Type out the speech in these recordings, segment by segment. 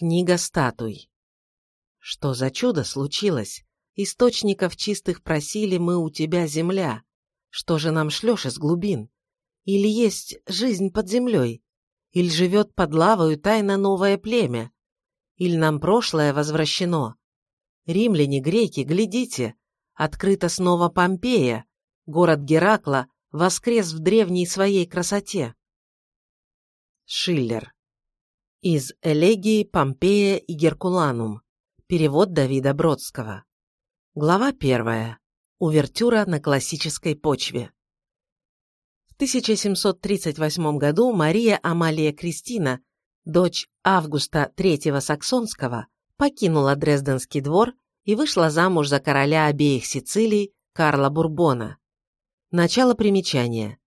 Книга статуй. Что за чудо случилось? Источников чистых просили мы у тебя, земля. Что же нам шлешь из глубин? Или есть жизнь под землей? Или живет под лавою тайно новое племя? Или нам прошлое возвращено? Римляне, греки, глядите, открыта снова Помпея, город Геракла воскрес в древней своей красоте. Шиллер. Из элегии Помпея и Геркуланум. Перевод Давида Бродского. Глава первая. Увертюра на классической почве. В 1738 году Мария Амалия Кристина, дочь Августа III Саксонского, покинула Дрезденский двор и вышла замуж за короля обеих Сицилий Карла Бурбона. Начало примечания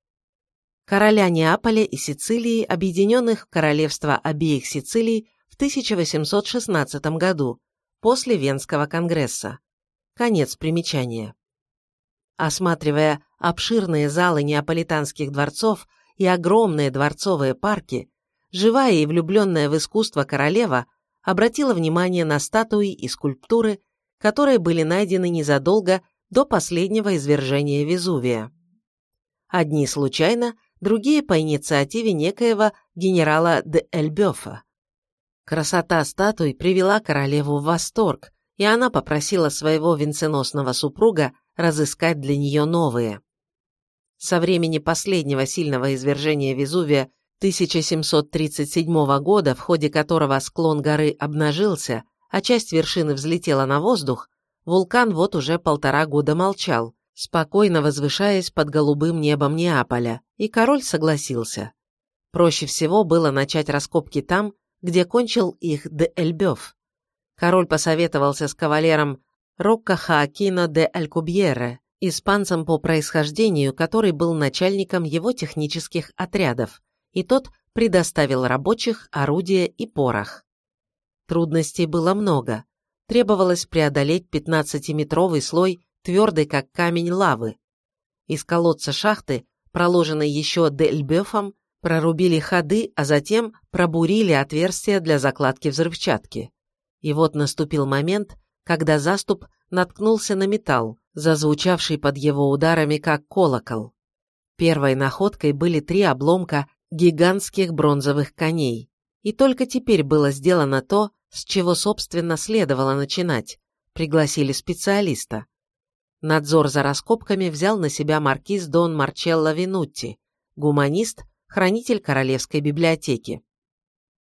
короля Неаполя и Сицилии, объединенных в королевство обеих Сицилий в 1816 году, после Венского конгресса. Конец примечания. Осматривая обширные залы неаполитанских дворцов и огромные дворцовые парки, живая и влюбленная в искусство королева обратила внимание на статуи и скульптуры, которые были найдены незадолго до последнего извержения Везувия. Одни случайно, другие по инициативе некоего генерала де Эльбёфа. Красота статуй привела королеву в восторг, и она попросила своего венценосного супруга разыскать для нее новые. Со времени последнего сильного извержения Везувия 1737 года, в ходе которого склон горы обнажился, а часть вершины взлетела на воздух, вулкан вот уже полтора года молчал, спокойно возвышаясь под голубым небом Неаполя, и король согласился. Проще всего было начать раскопки там, где кончил их де Эльбёв. Король посоветовался с кавалером Рокко Хаакино де Алькубьере, испанцем по происхождению, который был начальником его технических отрядов, и тот предоставил рабочих, орудия и порох. Трудностей было много. Требовалось преодолеть 15-метровый слой твердой как камень лавы. Из колодца шахты, проложенной еще Дельбефом, прорубили ходы, а затем пробурили отверстия для закладки взрывчатки. И вот наступил момент, когда заступ наткнулся на металл, зазвучавший под его ударами как колокол. Первой находкой были три обломка гигантских бронзовых коней. И только теперь было сделано то, с чего, собственно, следовало начинать. Пригласили специалиста. Надзор за раскопками взял на себя маркиз Дон Марчелло Винутти, гуманист, хранитель Королевской библиотеки.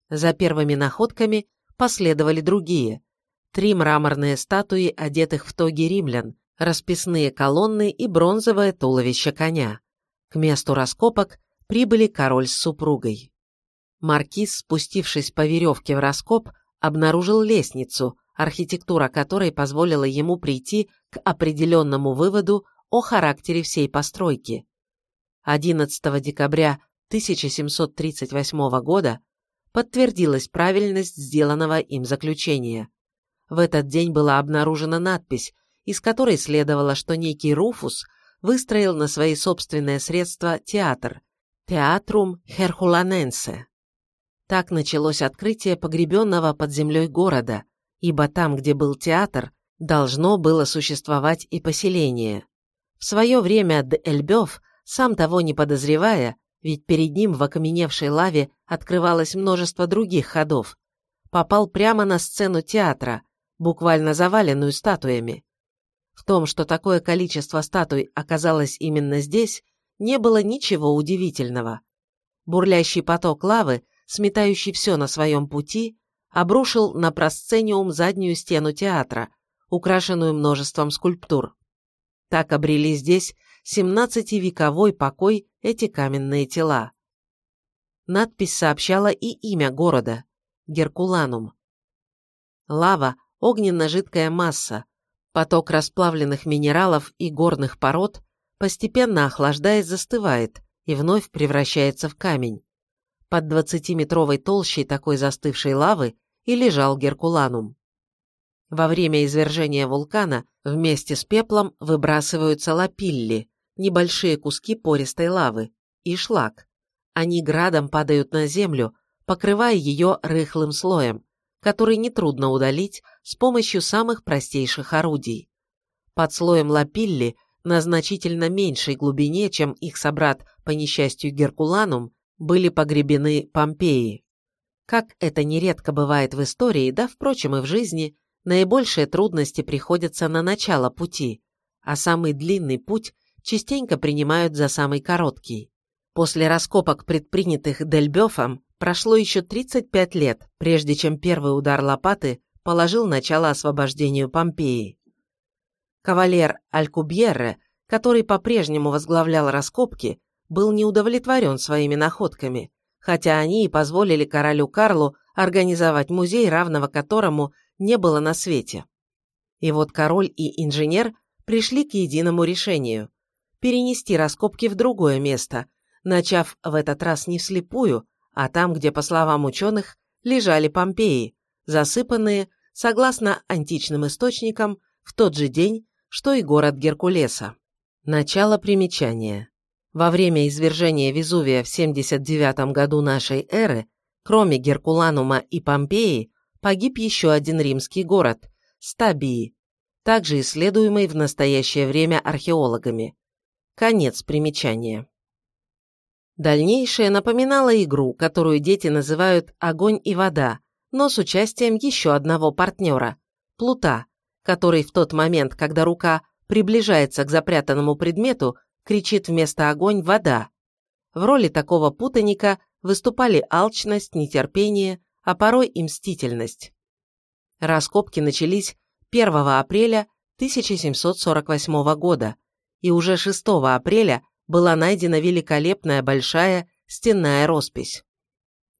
За первыми находками последовали другие. Три мраморные статуи, одетых в тоги римлян, расписные колонны и бронзовое туловище коня. К месту раскопок прибыли король с супругой. Маркиз, спустившись по веревке в раскоп, обнаружил лестницу, архитектура которой позволила ему прийти к определенному выводу о характере всей постройки. 11 декабря 1738 года подтвердилась правильность сделанного им заключения. В этот день была обнаружена надпись, из которой следовало, что некий Руфус выстроил на свои собственные средства театр «Театрум Херхуланенсе». Так началось открытие погребенного под землей города, ибо там, где был театр, должно было существовать и поселение. В свое время Эльбёв, сам того не подозревая, ведь перед ним в окаменевшей лаве открывалось множество других ходов, попал прямо на сцену театра, буквально заваленную статуями. В том, что такое количество статуй оказалось именно здесь, не было ничего удивительного. Бурлящий поток лавы, сметающий все на своем пути, обрушил на просцениум заднюю стену театра, украшенную множеством скульптур. Так обрели здесь 17-вековой покой эти каменные тела. Надпись сообщала и имя города – Геркуланум. Лава – огненно-жидкая масса, поток расплавленных минералов и горных пород, постепенно охлаждаясь застывает и вновь превращается в камень. Под 20-метровой толщей такой застывшей лавы и лежал Геркуланум. Во время извержения вулкана вместе с пеплом выбрасываются лапилли, небольшие куски пористой лавы, и шлак. Они градом падают на землю, покрывая ее рыхлым слоем, который нетрудно удалить с помощью самых простейших орудий. Под слоем лапилли на значительно меньшей глубине, чем их собрат по несчастью Геркуланум, были погребены Помпеи. Как это нередко бывает в истории, да, впрочем, и в жизни, наибольшие трудности приходятся на начало пути, а самый длинный путь частенько принимают за самый короткий. После раскопок, предпринятых Дельбёфом, прошло еще 35 лет, прежде чем первый удар лопаты положил начало освобождению Помпеи. Кавалер Алькубьерре, который по-прежнему возглавлял раскопки, был неудовлетворен своими находками, хотя они и позволили королю Карлу организовать музей, равного которому не было на свете. И вот король и инженер пришли к единому решению – перенести раскопки в другое место, начав в этот раз не вслепую, а там, где, по словам ученых, лежали Помпеи, засыпанные, согласно античным источникам, в тот же день, что и город Геркулеса. Начало примечания. Во время извержения Везувия в 79 году нашей эры, кроме Геркуланума и Помпеи, погиб еще один римский город – Стабии, также исследуемый в настоящее время археологами. Конец примечания. Дальнейшее напоминало игру, которую дети называют «огонь и вода», но с участием еще одного партнера – Плута, который в тот момент, когда рука приближается к запрятанному предмету, кричит вместо огонь «вода». В роли такого путаника выступали алчность, нетерпение, а порой и мстительность. Раскопки начались 1 апреля 1748 года, и уже 6 апреля была найдена великолепная большая стенная роспись.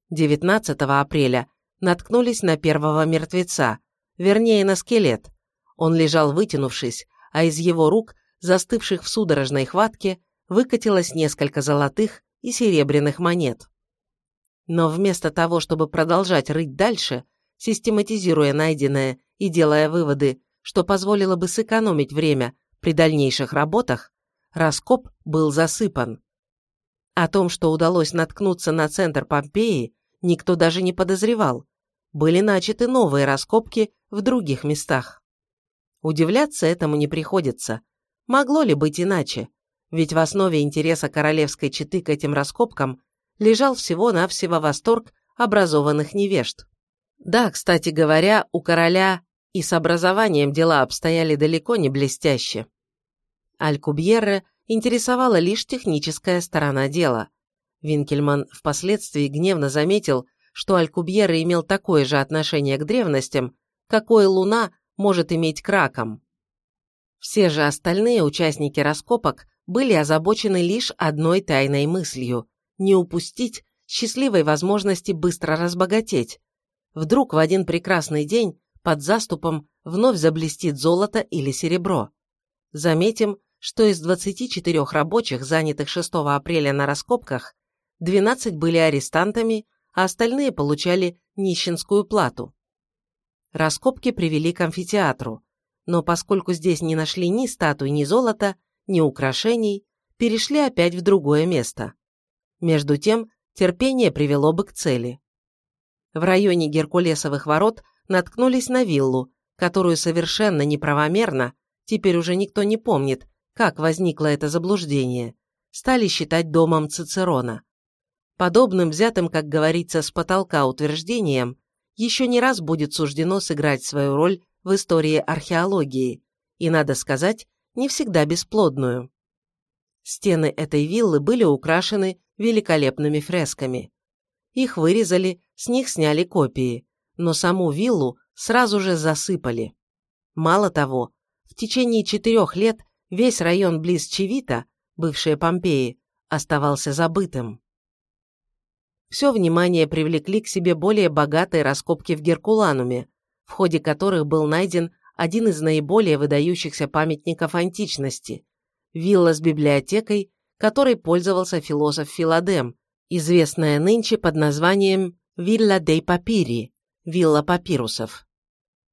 19 апреля наткнулись на первого мертвеца, вернее на скелет, он лежал вытянувшись, а из его рук, застывших в судорожной хватке, выкатилось несколько золотых и серебряных монет. Но вместо того, чтобы продолжать рыть дальше, систематизируя найденное и делая выводы, что позволило бы сэкономить время при дальнейших работах, раскоп был засыпан. О том, что удалось наткнуться на центр Помпеи, никто даже не подозревал. Были начаты новые раскопки в других местах. Удивляться этому не приходится. Могло ли быть иначе? Ведь в основе интереса королевской четы к этим раскопкам лежал всего-навсего восторг образованных невежд. Да, кстати говоря, у короля и с образованием дела обстояли далеко не блестяще. Алькубьерре интересовала лишь техническая сторона дела. Винкельман впоследствии гневно заметил, что Алькубьерре имел такое же отношение к древностям, какое Луна может иметь краком. Все же остальные участники раскопок были озабочены лишь одной тайной мыслью – не упустить счастливой возможности быстро разбогатеть. Вдруг в один прекрасный день под заступом вновь заблестит золото или серебро. Заметим, что из 24 рабочих, занятых 6 апреля на раскопках, 12 были арестантами, а остальные получали нищенскую плату. Раскопки привели к амфитеатру, но поскольку здесь не нашли ни статуй, ни золота, ни украшений, перешли опять в другое место. Между тем, терпение привело бы к цели. В районе Геркулесовых ворот наткнулись на виллу, которую совершенно неправомерно, теперь уже никто не помнит, как возникло это заблуждение, стали считать домом Цицерона. Подобным взятым, как говорится, с потолка утверждением, еще не раз будет суждено сыграть свою роль в истории археологии, и, надо сказать, не всегда бесплодную. Стены этой виллы были украшены великолепными фресками. Их вырезали, с них сняли копии, но саму виллу сразу же засыпали. Мало того, в течение четырех лет весь район близ Чевита, бывшая Помпеи, оставался забытым все внимание привлекли к себе более богатые раскопки в Геркулануме, в ходе которых был найден один из наиболее выдающихся памятников античности – вилла с библиотекой, которой пользовался философ Филадем, известная нынче под названием «Вилла дей Папири» – вилла папирусов.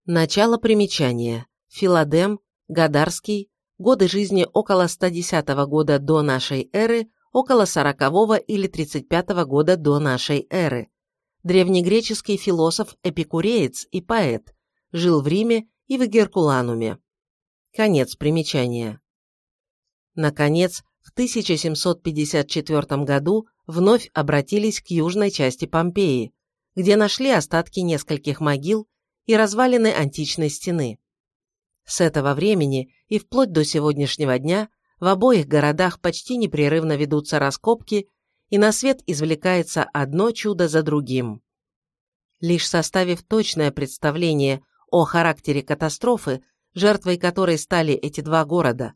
Начало примечания. Филадем, Гадарский, годы жизни около 110 года до нашей эры – около 40 или 35 года до нашей эры, древнегреческий философ-эпикуреец и поэт, жил в Риме и в Геркулануме. Конец примечания. Наконец, в 1754 году вновь обратились к южной части Помпеи, где нашли остатки нескольких могил и развалины античной стены. С этого времени и вплоть до сегодняшнего дня в обоих городах почти непрерывно ведутся раскопки, и на свет извлекается одно чудо за другим. Лишь составив точное представление о характере катастрофы, жертвой которой стали эти два города,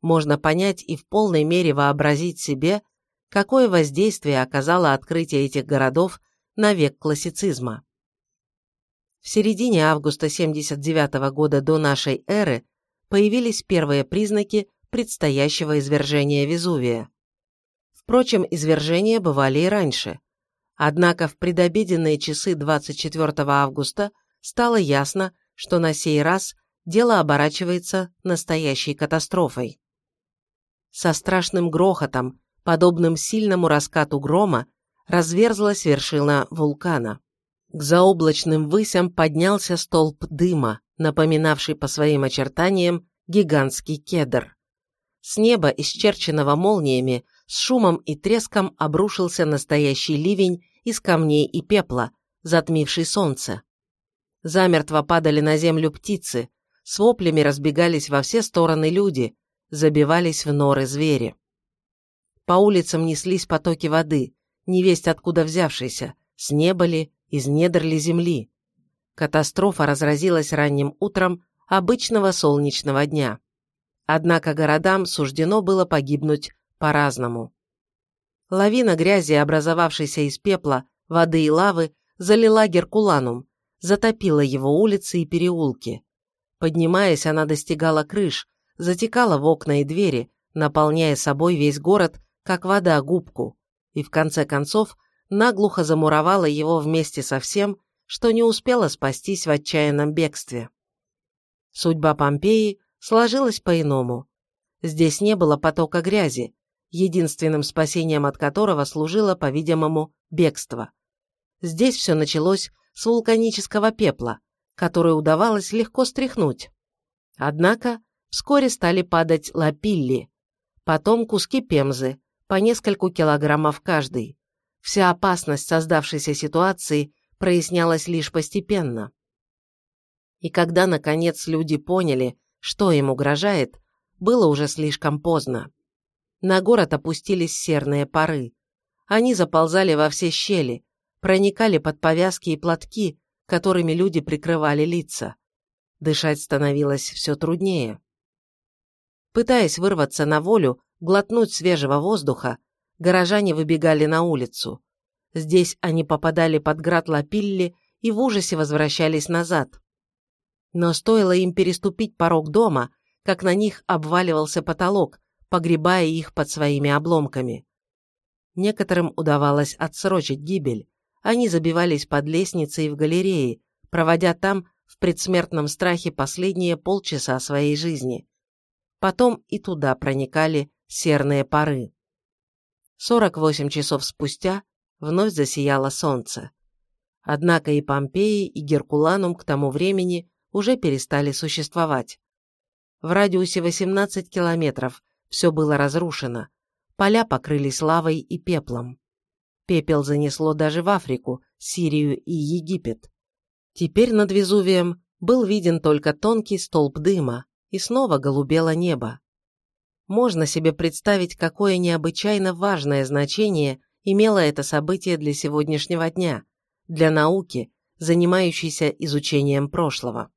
можно понять и в полной мере вообразить себе, какое воздействие оказало открытие этих городов на век классицизма. В середине августа 79 года до нашей эры появились первые признаки предстоящего извержения Везувия. Впрочем, извержения бывали и раньше. Однако в предобеденные часы 24 августа стало ясно, что на сей раз дело оборачивается настоящей катастрофой. Со страшным грохотом, подобным сильному раскату грома, разверзлась вершина вулкана. К заоблачным высям поднялся столб дыма, напоминавший по своим очертаниям гигантский кедр. С неба, исчерченного молниями, с шумом и треском обрушился настоящий ливень из камней и пепла, затмивший солнце. Замертво падали на землю птицы, с воплями разбегались во все стороны люди, забивались в норы звери. По улицам неслись потоки воды, невесть откуда взявшейся, с неба ли, из недр ли земли. Катастрофа разразилась ранним утром обычного солнечного дня. Однако городам суждено было погибнуть по-разному. Лавина грязи, образовавшейся из пепла, воды и лавы, залила Геркуланум, затопила его улицы и переулки. Поднимаясь, она достигала крыш, затекала в окна и двери, наполняя собой весь город, как вода губку, и в конце концов наглухо замуровала его вместе со всем, что не успело спастись в отчаянном бегстве. Судьба Помпеи сложилась по-иному. Здесь не было потока грязи, единственным спасением от которого служило, по-видимому, бегство. Здесь все началось с вулканического пепла, который удавалось легко стряхнуть. Однако вскоре стали падать лапилли, потом куски пемзы, по нескольку килограммов каждый. Вся опасность создавшейся ситуации прояснялась лишь постепенно. И когда, наконец, люди поняли, что им угрожает, было уже слишком поздно. На город опустились серные пары. Они заползали во все щели, проникали под повязки и платки, которыми люди прикрывали лица. Дышать становилось все труднее. Пытаясь вырваться на волю, глотнуть свежего воздуха, горожане выбегали на улицу. Здесь они попадали под град Лапилли и в ужасе возвращались назад. Но стоило им переступить порог дома, как на них обваливался потолок, погребая их под своими обломками. Некоторым удавалось отсрочить гибель, они забивались под лестницы и в галереи, проводя там в предсмертном страхе последние полчаса своей жизни. Потом и туда проникали серные пары. 48 часов спустя вновь засияло солнце. Однако и Помпеи, и Геркуланум к тому времени уже перестали существовать. В радиусе 18 километров все было разрушено, поля покрылись лавой и пеплом. Пепел занесло даже в Африку, Сирию и Египет. Теперь над Везувием был виден только тонкий столб дыма, и снова голубело небо. Можно себе представить, какое необычайно важное значение имело это событие для сегодняшнего дня, для науки, занимающейся изучением прошлого.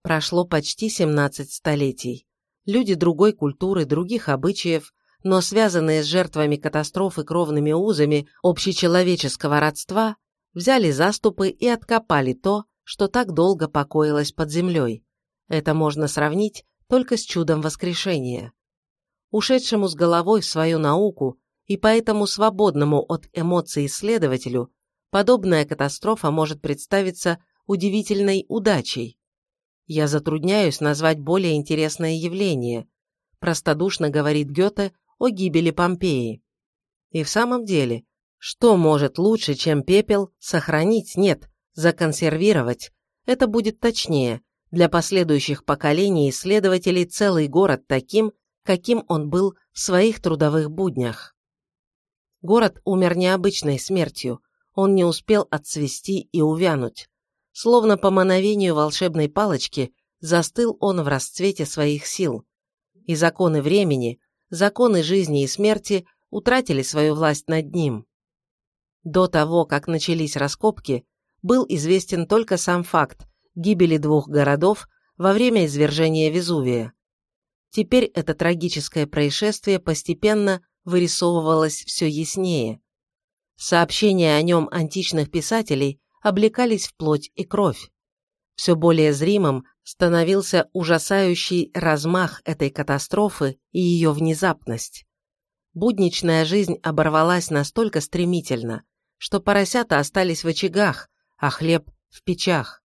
Прошло почти 17 столетий. Люди другой культуры, других обычаев но связанные с жертвами катастрофы кровными узами общечеловеческого родства, взяли заступы и откопали то, что так долго покоилось под землей. Это можно сравнить только с чудом воскрешения. Ушедшему с головой в свою науку и поэтому свободному от эмоций исследователю, подобная катастрофа может представиться удивительной удачей. Я затрудняюсь назвать более интересное явление. Простодушно говорит Гёте о гибели Помпеи. И в самом деле, Что может лучше, чем пепел, сохранить, нет, законсервировать? Это будет точнее. Для последующих поколений исследователей целый город таким, каким он был в своих трудовых буднях. Город умер необычной смертью, он не успел отцвести и увянуть. Словно по мановению волшебной палочки застыл он в расцвете своих сил. И законы времени, законы жизни и смерти утратили свою власть над ним. До того, как начались раскопки, был известен только сам факт гибели двух городов во время извержения Везувия. Теперь это трагическое происшествие постепенно вырисовывалось все яснее. Сообщения о нем античных писателей облекались в плоть и кровь. Все более зримым становился ужасающий размах этой катастрофы и ее внезапность. Будничная жизнь оборвалась настолько стремительно, что поросята остались в очагах, а хлеб в печах.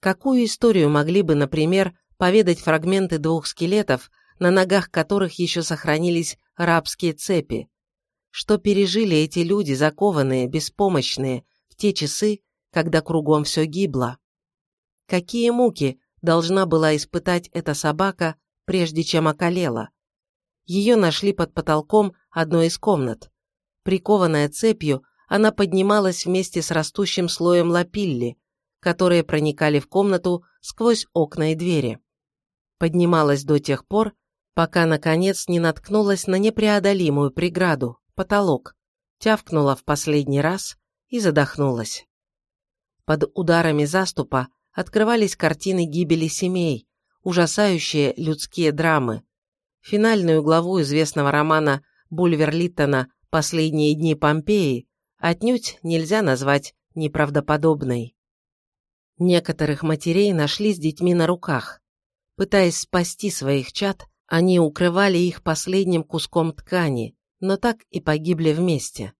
Какую историю могли бы, например, поведать фрагменты двух скелетов, на ногах которых еще сохранились рабские цепи? Что пережили эти люди, закованные, беспомощные, те часы, когда кругом все гибло? Какие муки должна была испытать эта собака, прежде чем околела? Ее нашли под потолком одной из комнат. Прикованная цепью, она поднималась вместе с растущим слоем лапилли, которые проникали в комнату сквозь окна и двери поднималась до тех пор, пока, наконец, не наткнулась на непреодолимую преграду, потолок, тявкнула в последний раз и задохнулась. Под ударами заступа открывались картины гибели семей, ужасающие людские драмы. Финальную главу известного романа Бульвер Литтона «Последние дни Помпеи» отнюдь нельзя назвать неправдоподобной. Некоторых матерей нашли с детьми на руках. Пытаясь спасти своих чад, они укрывали их последним куском ткани, но так и погибли вместе.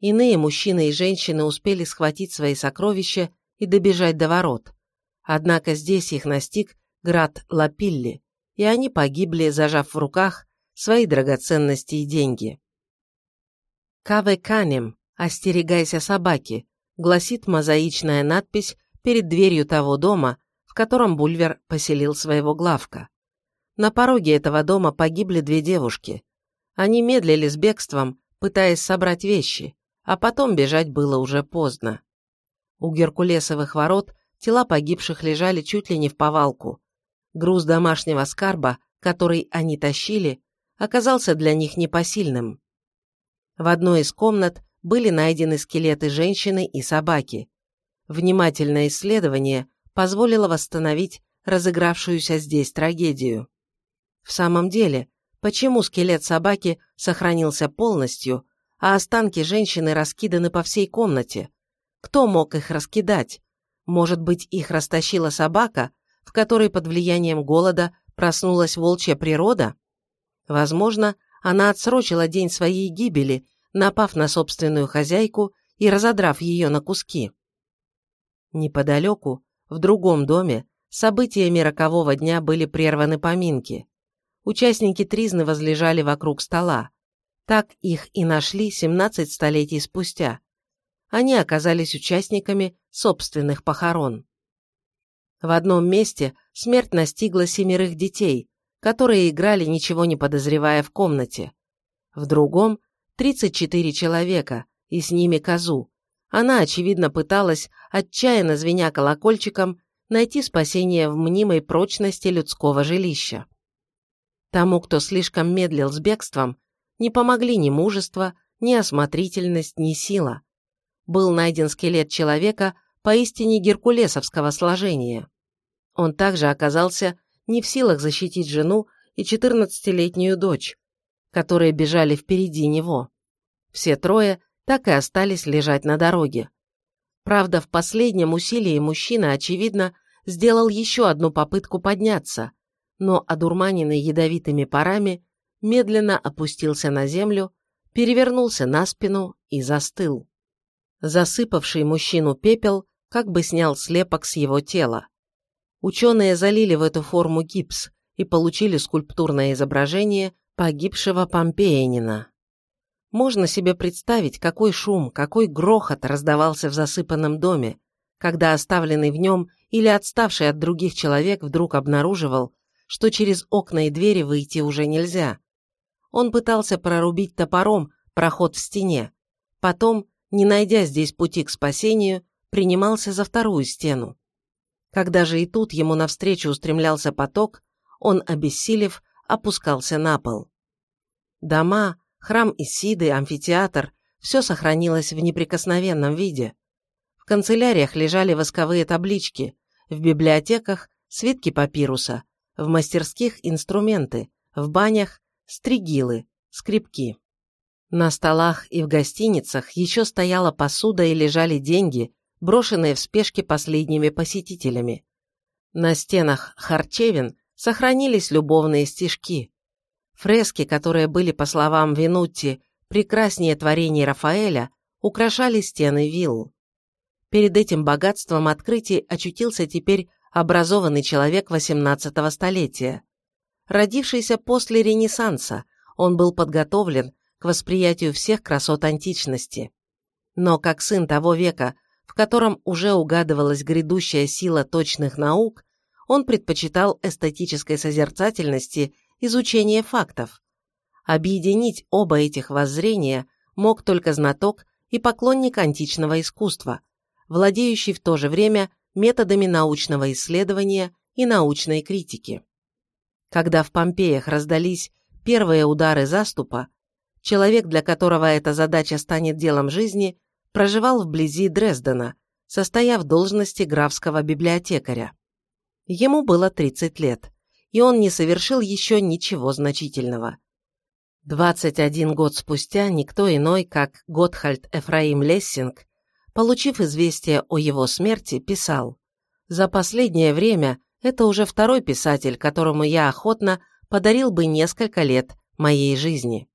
Иные мужчины и женщины успели схватить свои сокровища и добежать до ворот. Однако здесь их настиг град Лапилли, и они погибли, зажав в руках свои драгоценности и деньги. «Каве канем, остерегайся собаки», гласит мозаичная надпись перед дверью того дома, в котором Бульвер поселил своего главка. На пороге этого дома погибли две девушки. Они медлили с бегством, пытаясь собрать вещи, а потом бежать было уже поздно. У Геркулесовых ворот тела погибших лежали чуть ли не в повалку. Груз домашнего скарба, который они тащили, оказался для них непосильным. В одной из комнат были найдены скелеты женщины и собаки. Внимательное исследование позволило восстановить разыгравшуюся здесь трагедию. В самом деле, почему скелет собаки сохранился полностью, а останки женщины раскиданы по всей комнате? Кто мог их раскидать? Может быть, их растащила собака, в которой под влиянием голода проснулась волчья природа? Возможно, она отсрочила день своей гибели, напав на собственную хозяйку и разодрав ее на куски. Неподалеку, в другом доме событиями рокового дня были прерваны поминки. Участники тризны возлежали вокруг стола. Так их и нашли 17 столетий спустя. Они оказались участниками собственных похорон. В одном месте смерть настигла семерых детей, которые играли, ничего не подозревая в комнате. В другом – 34 человека, и с ними козу, она, очевидно, пыталась, отчаянно звеня колокольчиком, найти спасение в мнимой прочности людского жилища. Тому, кто слишком медлил с бегством, не помогли ни мужество, ни осмотрительность, ни сила. Был найден скелет человека поистине геркулесовского сложения. Он также оказался не в силах защитить жену и 14-летнюю дочь, которые бежали впереди него. Все трое так и остались лежать на дороге. Правда, в последнем усилии мужчина, очевидно, сделал еще одну попытку подняться, но, одурманенный ядовитыми парами, медленно опустился на землю, перевернулся на спину и застыл. Засыпавший мужчину пепел как бы снял слепок с его тела. Ученые залили в эту форму гипс и получили скульптурное изображение погибшего помпеянина. Можно себе представить, какой шум, какой грохот раздавался в засыпанном доме, когда оставленный в нем или отставший от других человек вдруг обнаруживал, что через окна и двери выйти уже нельзя. Он пытался прорубить топором проход в стене, потом, не найдя здесь пути к спасению, принимался за вторую стену. Когда же и тут ему навстречу устремлялся поток, он, обессилев, опускался на пол. Дома, храм Исиды, амфитеатр – все сохранилось в неприкосновенном виде. В канцеляриях лежали восковые таблички, в библиотеках – свитки папируса, в мастерских – инструменты, в банях – стригилы, скрипки. На столах и в гостиницах еще стояла посуда и лежали деньги, брошенные в спешке последними посетителями. На стенах харчевин сохранились любовные стишки. Фрески, которые были, по словам Винутти, прекраснее творений Рафаэля, украшали стены вилл. Перед этим богатством открытий очутился теперь образованный человек XVIII столетия. Родившийся после Ренессанса, он был подготовлен к восприятию всех красот античности. Но как сын того века, в котором уже угадывалась грядущая сила точных наук, он предпочитал эстетической созерцательности изучение фактов. Объединить оба этих воззрения мог только знаток и поклонник античного искусства, владеющий в то же время методами научного исследования и научной критики. Когда в Помпеях раздались первые удары заступа, человек, для которого эта задача станет делом жизни, проживал вблизи Дрездена, состояв в должности графского библиотекаря. Ему было 30 лет и он не совершил еще ничего значительного. 21 год спустя никто иной, как Готхальд Эфраим Лессинг, получив известие о его смерти, писал «За последнее время это уже второй писатель, которому я охотно подарил бы несколько лет моей жизни».